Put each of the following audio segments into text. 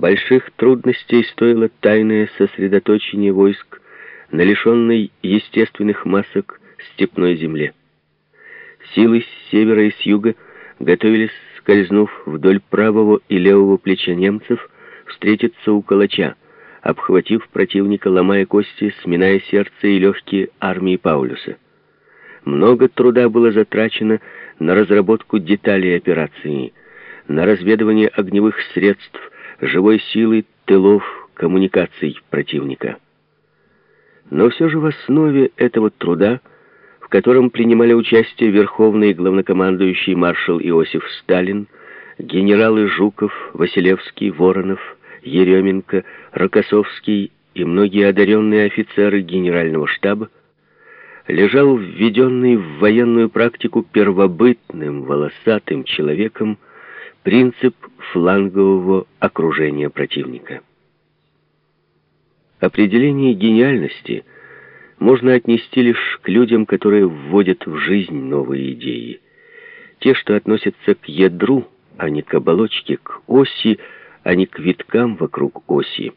Больших трудностей стоило тайное сосредоточение войск на лишенной естественных масок степной земле. Силы с севера и с юга готовились, скользнув вдоль правого и левого плеча немцев, встретиться у Калача, обхватив противника, ломая кости, сминая сердце и легкие армии Паулюса. Много труда было затрачено на разработку деталей операции, на разведывание огневых средств, живой силы, тылов, коммуникаций противника. Но все же в основе этого труда, в котором принимали участие верховный главнокомандующий маршал Иосиф Сталин, генералы Жуков, Василевский, Воронов, Еременко, Рокоссовский и многие одаренные офицеры генерального штаба, лежал введенный в военную практику первобытным волосатым человеком принцип флангового окружения противника. Определение гениальности можно отнести лишь к людям, которые вводят в жизнь новые идеи. Те, что относятся к ядру, а не к оболочке, к оси, а не к виткам вокруг оси.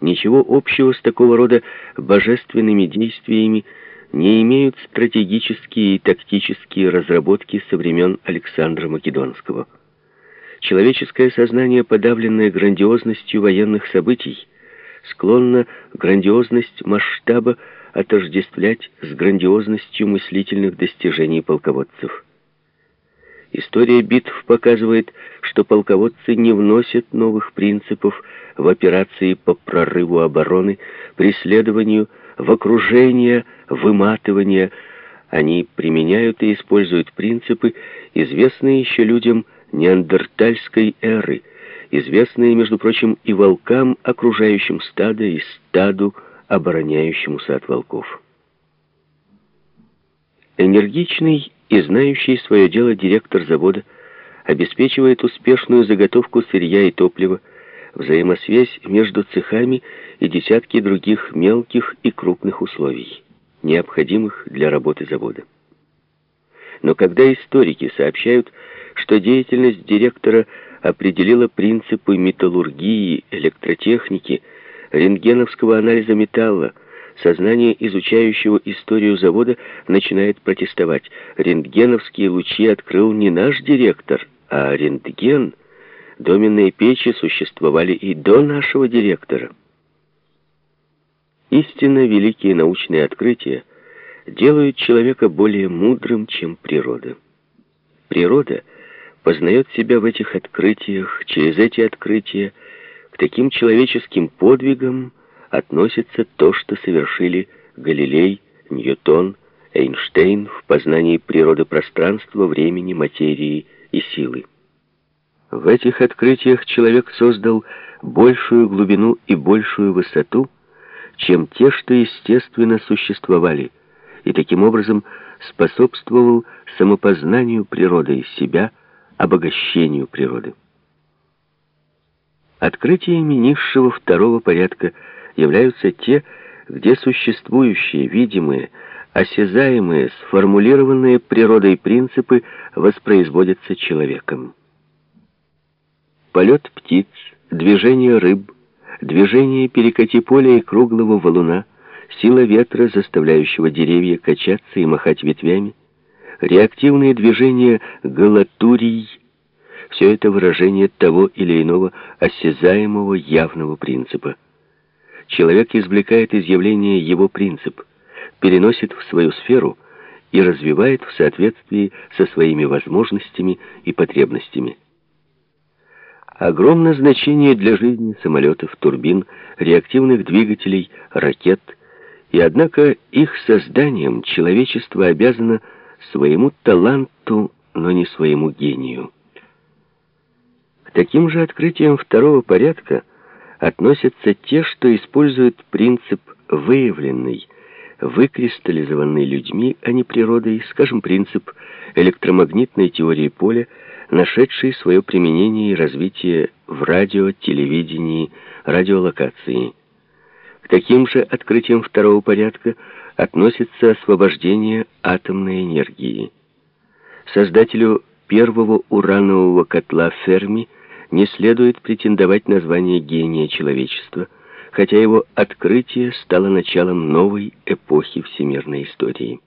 Ничего общего с такого рода божественными действиями не имеют стратегические и тактические разработки со времен Александра Македонского. Человеческое сознание, подавленное грандиозностью военных событий, склонно грандиозность масштаба отождествлять с грандиозностью мыслительных достижений полководцев. История битв показывает, что полководцы не вносят новых принципов в операции по прорыву обороны, преследованию, в окружение, выматывание. Они применяют и используют принципы, известные еще людям неандертальской эры, известные, между прочим, и волкам, окружающим стадо, и стаду, обороняющемуся от волков. Энергичный и знающий свое дело директор завода обеспечивает успешную заготовку сырья и топлива, взаимосвязь между цехами и десятки других мелких и крупных условий, необходимых для работы завода. Но когда историки сообщают, что деятельность директора определила принципы металлургии, электротехники, рентгеновского анализа металла, Сознание, изучающего историю завода, начинает протестовать. Рентгеновские лучи открыл не наш директор, а рентген. Доменные печи существовали и до нашего директора. Истинно великие научные открытия делают человека более мудрым, чем природа. Природа познает себя в этих открытиях, через эти открытия, к таким человеческим подвигам, относится то, что совершили Галилей, Ньютон, Эйнштейн в познании природы пространства, времени, материи и силы. В этих открытиях человек создал большую глубину и большую высоту, чем те, что естественно существовали, и таким образом способствовал самопознанию природы из себя, обогащению природы. Открытиями низшего второго порядка – являются те, где существующие, видимые, осязаемые, сформулированные природой принципы воспроизводятся человеком. Полет птиц, движение рыб, движение перекати поля и круглого валуна, сила ветра, заставляющего деревья качаться и махать ветвями, реактивные движения галатурий — все это выражение того или иного осязаемого явного принципа человек извлекает из явления его принцип, переносит в свою сферу и развивает в соответствии со своими возможностями и потребностями. Огромное значение для жизни самолетов, турбин, реактивных двигателей, ракет, и однако их созданием человечество обязано своему таланту, но не своему гению. К таким же открытиям второго порядка – относятся те, что используют принцип выявленный, выкристаллизованный людьми, а не природой, скажем, принцип электромагнитной теории поля, нашедший свое применение и развитие в радио, телевидении, радиолокации. Таким же открытиям второго порядка относится освобождение атомной энергии. Создателю первого уранового котла Ферми не следует претендовать на звание гения человечества, хотя его открытие стало началом новой эпохи всемирной истории.